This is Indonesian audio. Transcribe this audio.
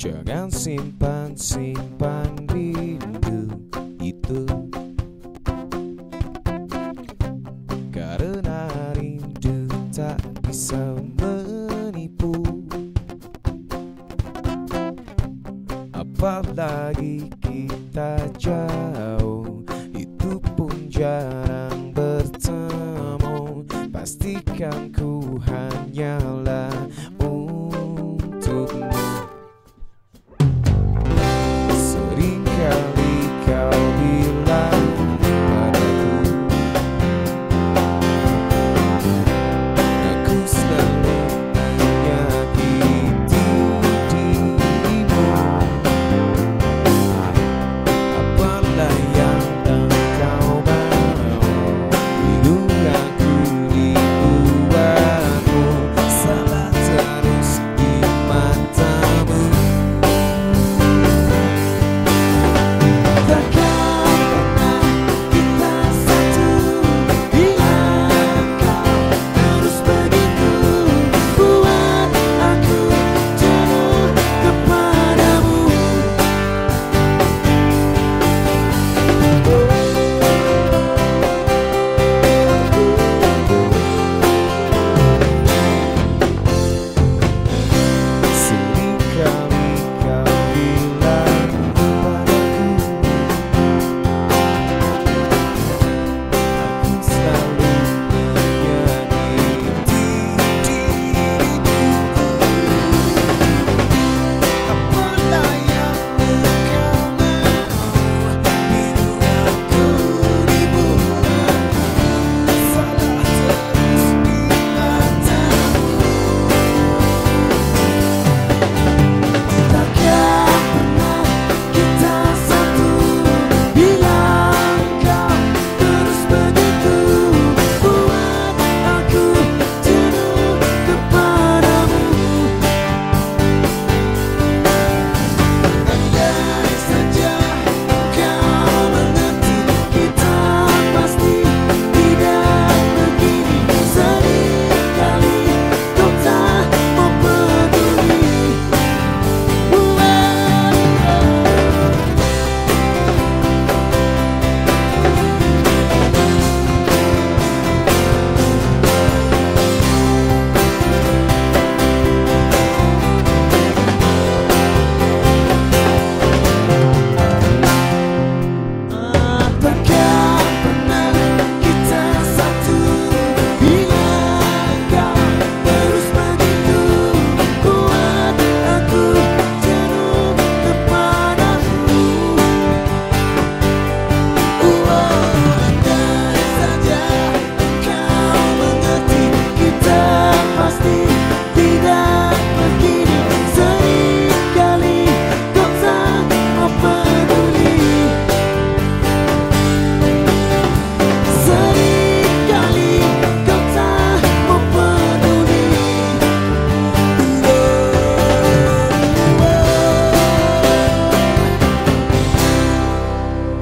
Jangan simpan-simpan rindu itu. Karena rindu tak bisa menipu. Apalagi kita jauh Itu pun jarang bertemu. Pastikan ku hanyalah